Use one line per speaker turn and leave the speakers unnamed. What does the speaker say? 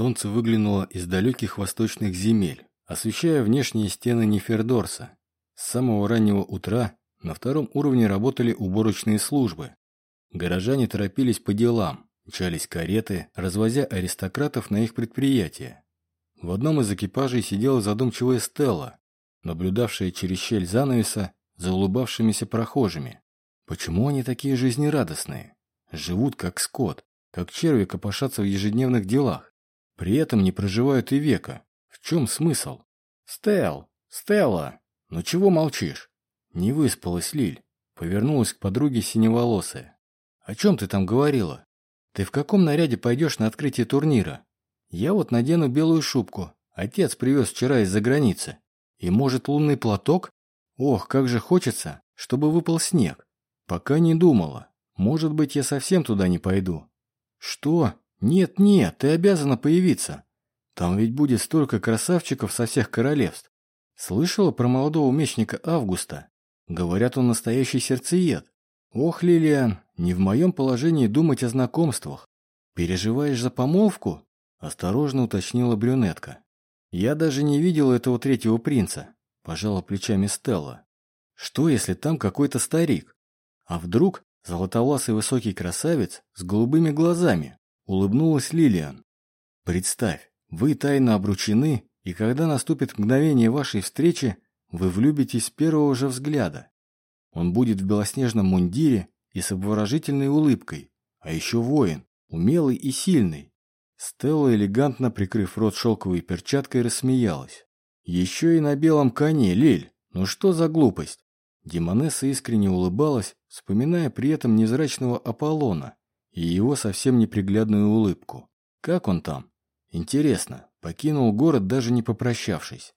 Солнце выглянуло из далеких восточных земель, освещая внешние стены Нефердорса. С самого раннего утра на втором уровне работали уборочные службы. Горожане торопились по делам, мчались кареты, развозя аристократов на их предприятия. В одном из экипажей сидела задумчивая Стелла, наблюдавшая через щель занавеса за улыбавшимися прохожими. Почему они такие жизнерадостные? Живут как скот, как черви копошатся в ежедневных делах. При этом не проживают и века. В чем смысл? Стел, Стелла, ну чего молчишь? Не выспалась Лиль. Повернулась к подруге синеволосая. О чем ты там говорила? Ты в каком наряде пойдешь на открытие турнира? Я вот надену белую шубку. Отец привез вчера из-за границы. И может лунный платок? Ох, как же хочется, чтобы выпал снег. Пока не думала. Может быть, я совсем туда не пойду. Что? Нет, нет, ты обязана появиться. Там ведь будет столько красавчиков со всех королевств. Слышала про молодого мечника Августа? Говорят, он настоящий сердцеед. Ох, Лилиан, не в моем положении думать о знакомствах. Переживаешь за помолвку? Осторожно уточнила брюнетка. Я даже не видела этого третьего принца. Пожала плечами Стелла. Что, если там какой-то старик? А вдруг золотовласый высокий красавец с голубыми глазами? Улыбнулась Лилиан. Представь, вы тайно обручены, и когда наступит мгновение вашей встречи, вы влюбитесь с первого же взгляда. Он будет в белоснежном мундире и с обворожительной улыбкой, а еще воин, умелый и сильный. Стелла, элегантно прикрыв рот шелковой перчаткой, рассмеялась. Еще и на белом коне, Лель, ну что за глупость? Демонесса искренне улыбалась, вспоминая при этом невзрачного Аполлона и его совсем неприглядную улыбку. Как он там? Интересно, покинул город даже не попрощавшись.